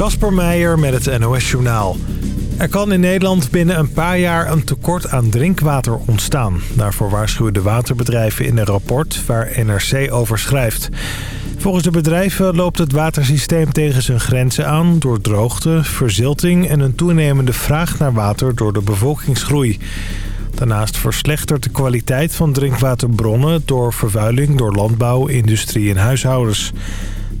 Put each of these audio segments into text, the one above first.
Kasper Meijer met het NOS-journaal. Er kan in Nederland binnen een paar jaar een tekort aan drinkwater ontstaan. Daarvoor waarschuwen de waterbedrijven in een rapport waar NRC over schrijft. Volgens de bedrijven loopt het watersysteem tegen zijn grenzen aan... door droogte, verzilting en een toenemende vraag naar water door de bevolkingsgroei. Daarnaast verslechtert de kwaliteit van drinkwaterbronnen... door vervuiling door landbouw, industrie en huishoudens.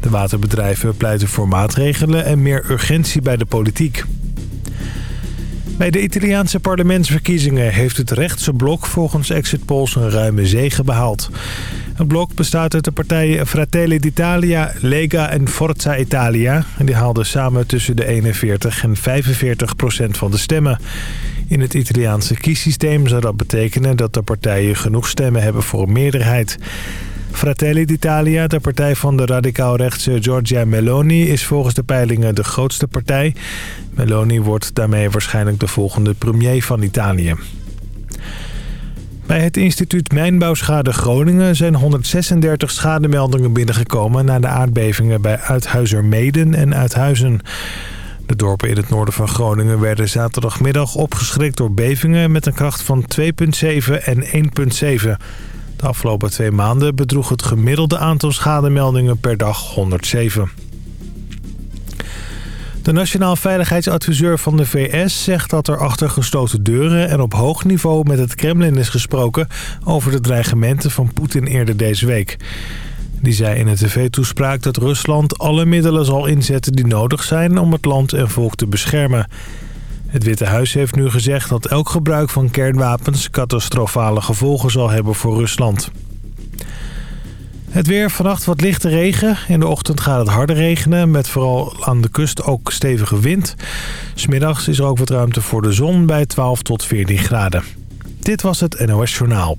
De waterbedrijven pleiten voor maatregelen en meer urgentie bij de politiek. Bij de Italiaanse parlementsverkiezingen heeft het rechtse blok volgens exit polls een ruime zege behaald. Het blok bestaat uit de partijen Fratelli d'Italia, Lega en Forza Italia. En die haalden samen tussen de 41 en 45 procent van de stemmen. In het Italiaanse kiessysteem zou dat betekenen dat de partijen genoeg stemmen hebben voor een meerderheid. Fratelli d'Italia, de partij van de radicaal-rechtse Giorgia Meloni... is volgens de peilingen de grootste partij. Meloni wordt daarmee waarschijnlijk de volgende premier van Italië. Bij het instituut Mijnbouwschade Groningen zijn 136 schademeldingen binnengekomen... na de aardbevingen bij Uithuizermeden en Uithuizen. De dorpen in het noorden van Groningen werden zaterdagmiddag opgeschrikt door bevingen... met een kracht van 2,7 en 1,7. De afgelopen twee maanden bedroeg het gemiddelde aantal schademeldingen per dag 107. De Nationaal Veiligheidsadviseur van de VS zegt dat er achter gesloten deuren en op hoog niveau met het Kremlin is gesproken over de dreigementen van Poetin eerder deze week. Die zei in een tv-toespraak dat Rusland alle middelen zal inzetten die nodig zijn om het land en volk te beschermen. Het Witte Huis heeft nu gezegd dat elk gebruik van kernwapens catastrofale gevolgen zal hebben voor Rusland. Het weer, vannacht wat lichte regen. In de ochtend gaat het harder regenen, met vooral aan de kust ook stevige wind. Smiddags is er ook wat ruimte voor de zon bij 12 tot 14 graden. Dit was het NOS Journaal.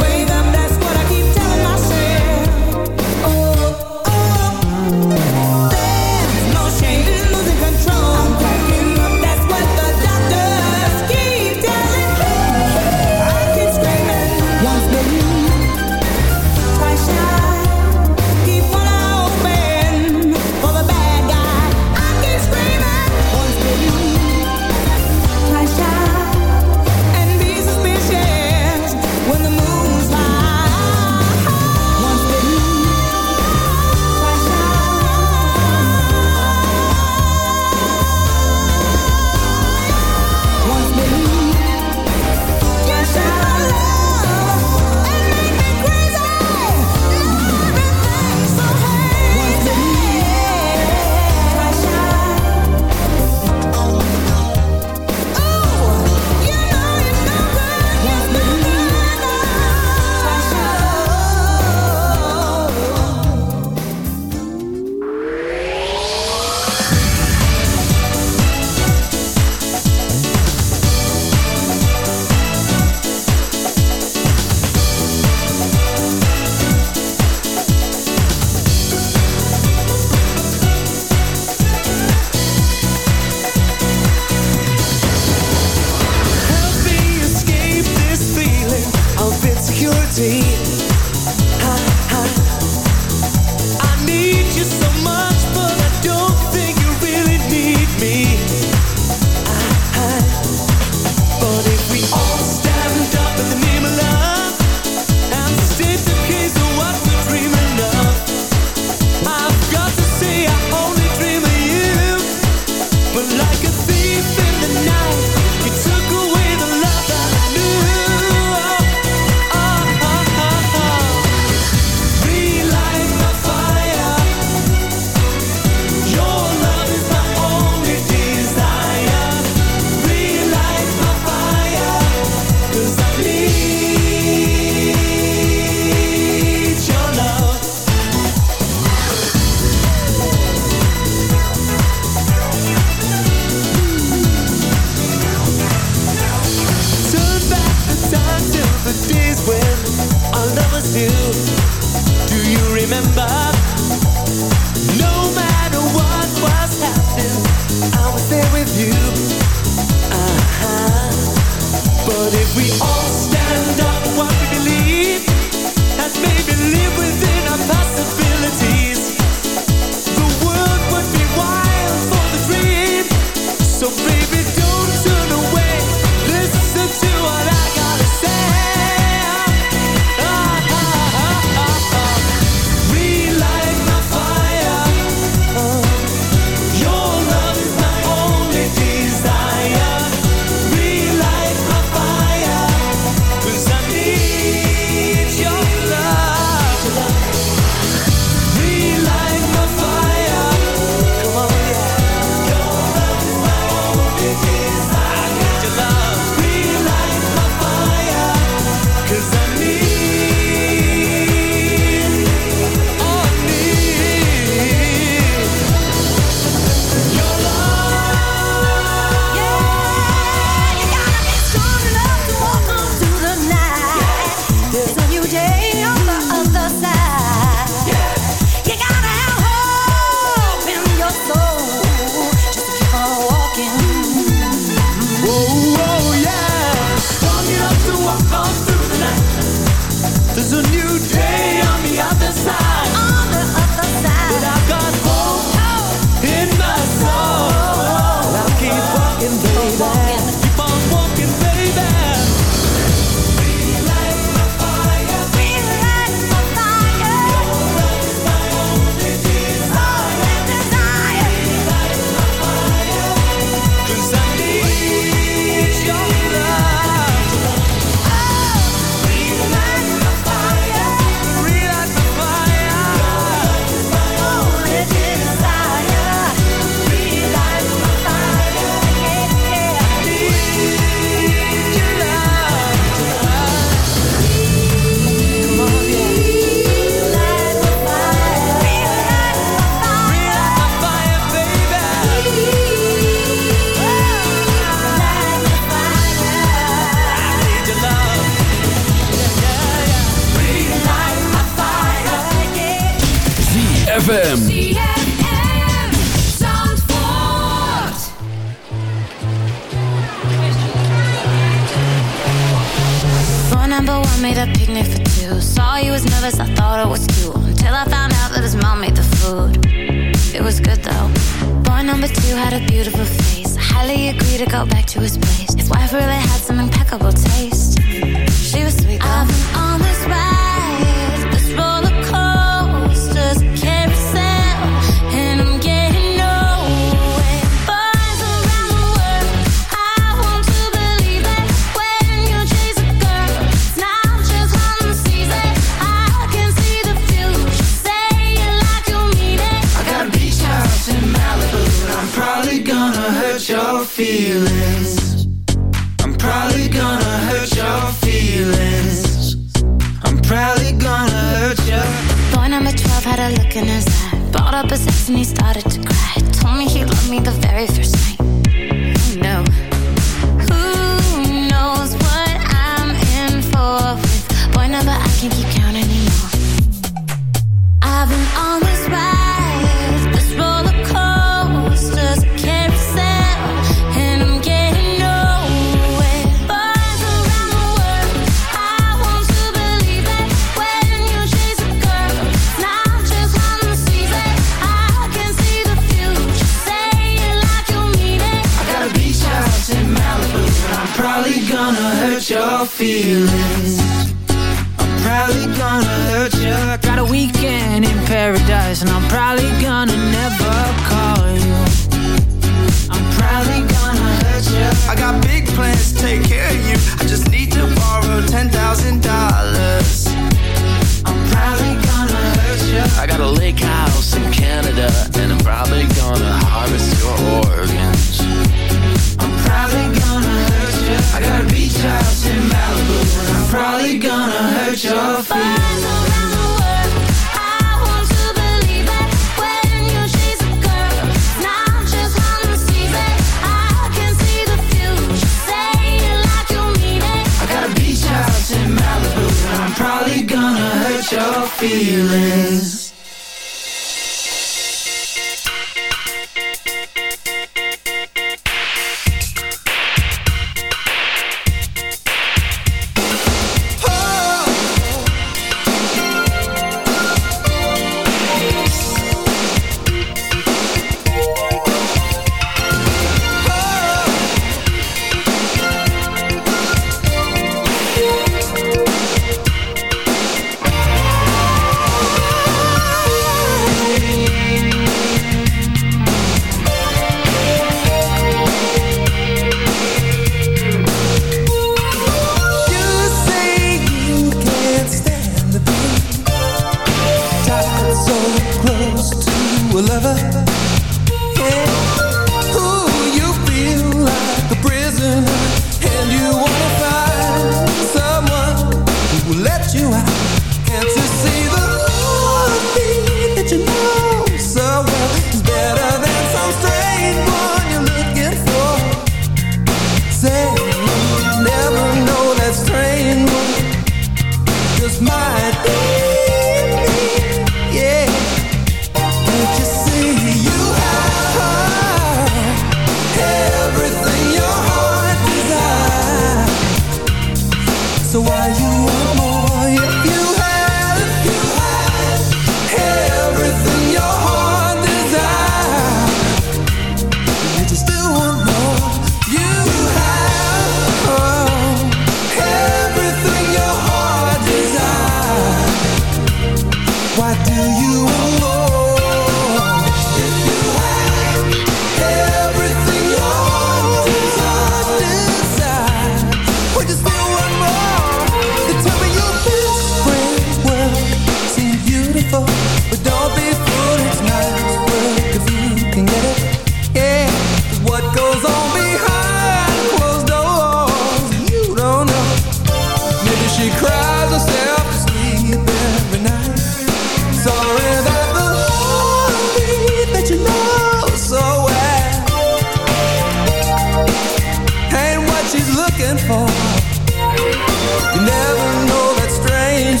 You never know that strange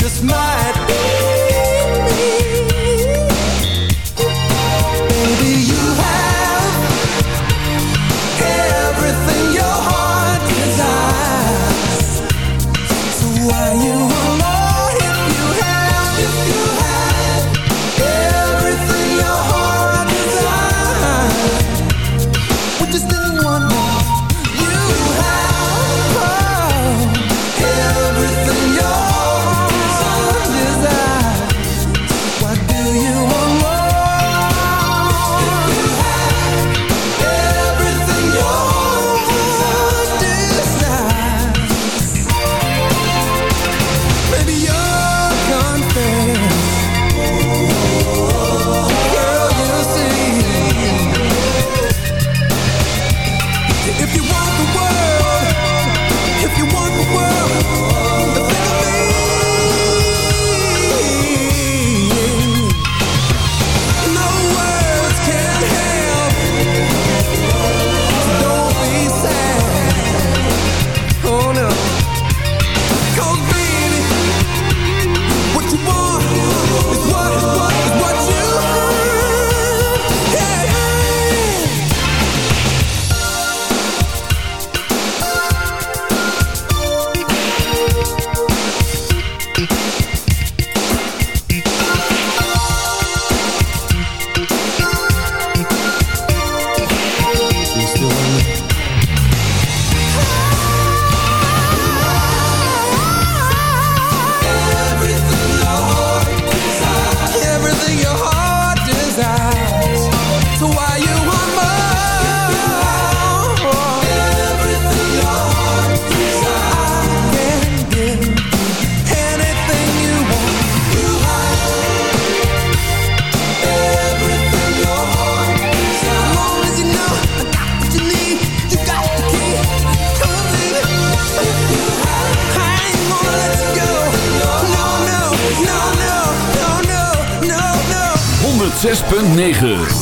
Just my 9.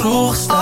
kroeg sta.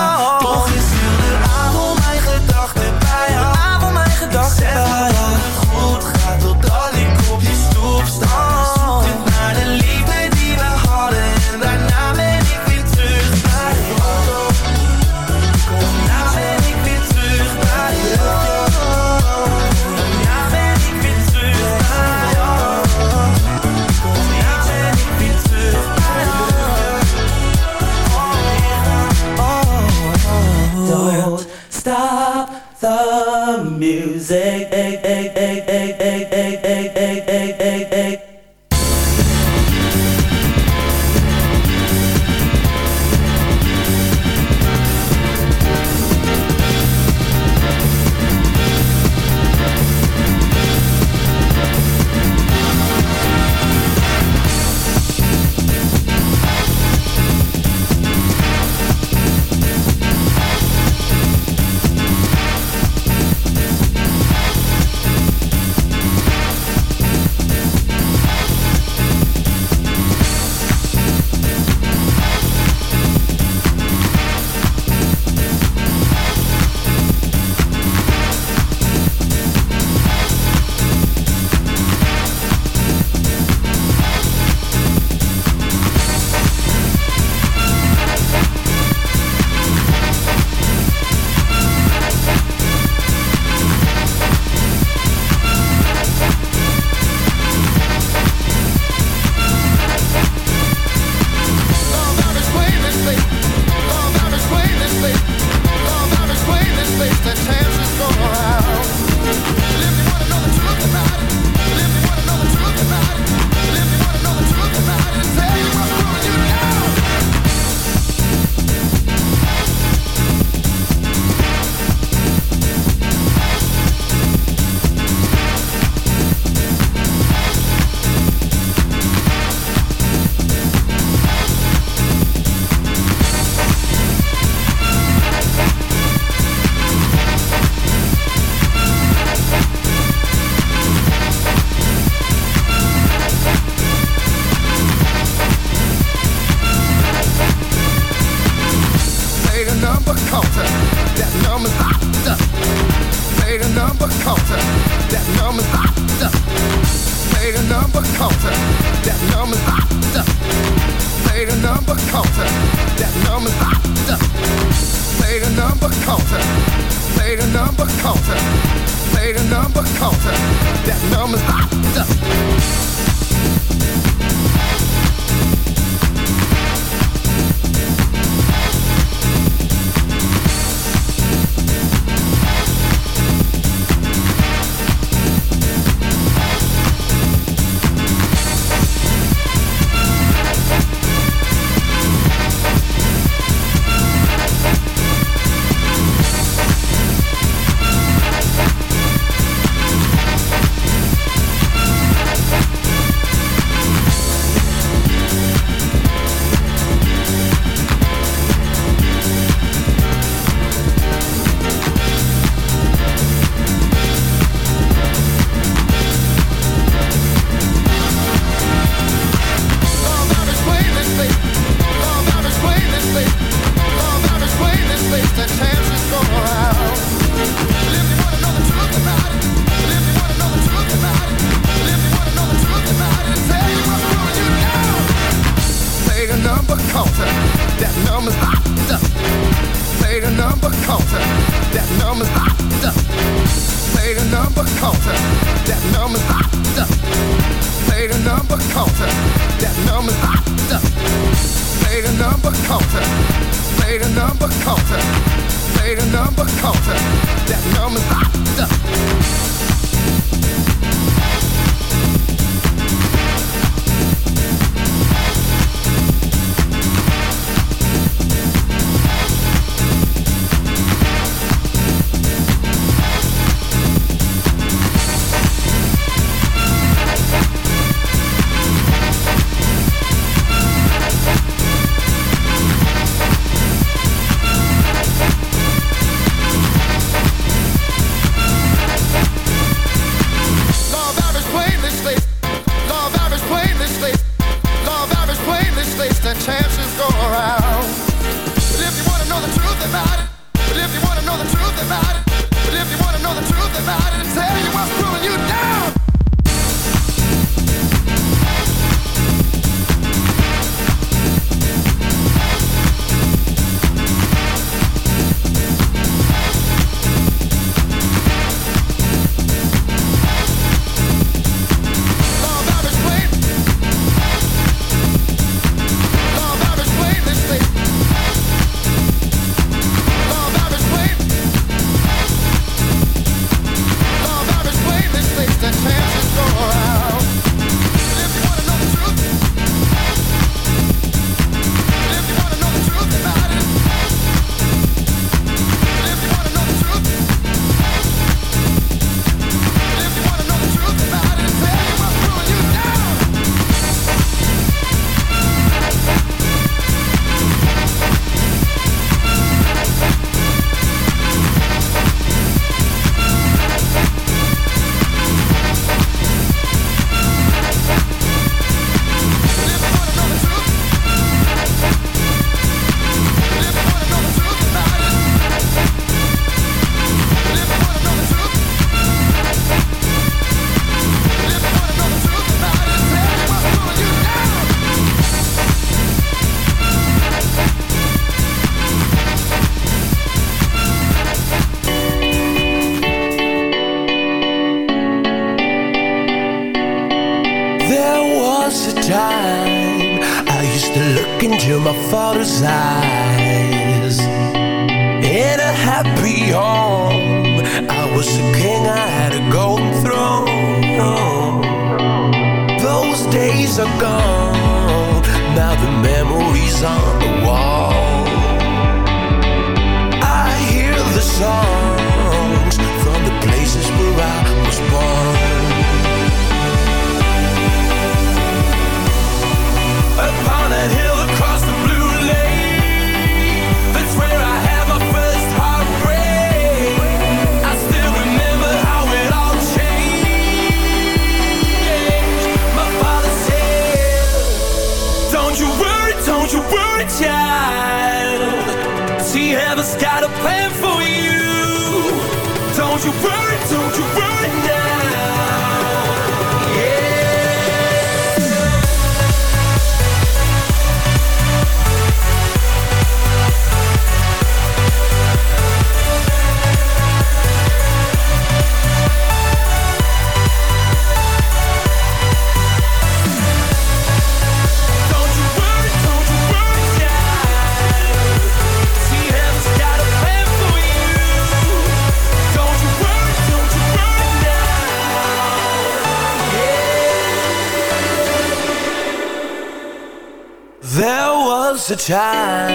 Time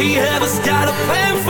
See, heaven's got a plan for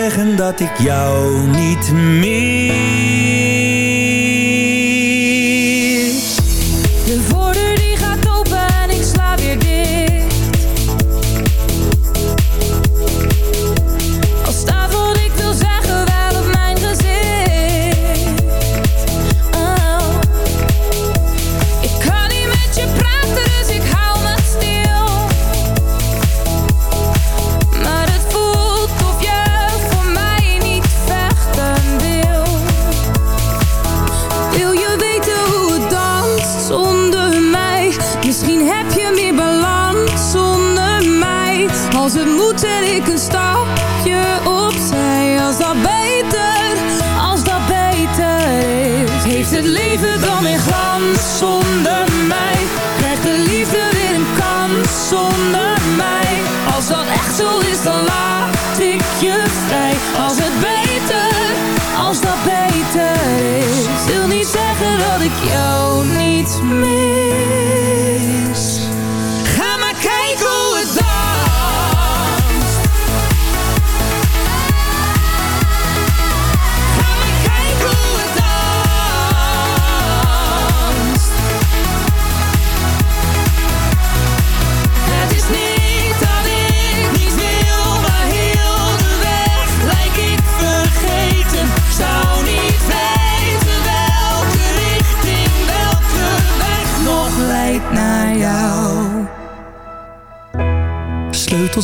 dat ik jou niet mis. Ik jou niet mis.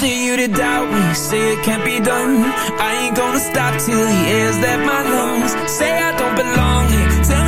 Dare you to doubt me, say it can't be done. I ain't gonna stop till the air's left my lungs. Say I don't belong here, tell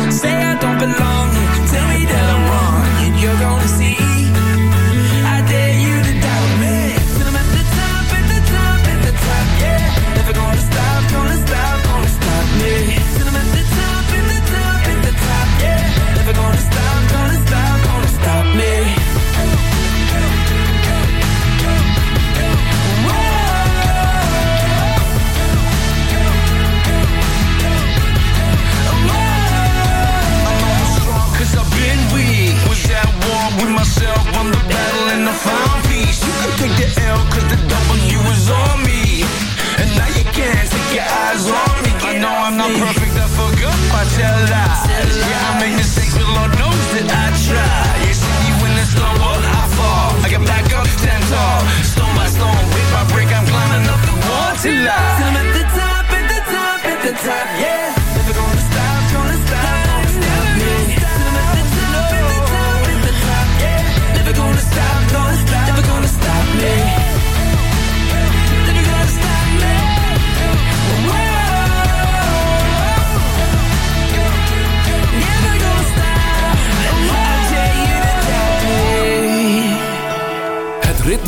I'm perfect, I forgot my tell lies Yeah, I make mistakes but Lord knows that I try You see me when it's slow, I fall. I get back up, stand tall. Stone by stone, brick by brick I'm climbing up the wall till I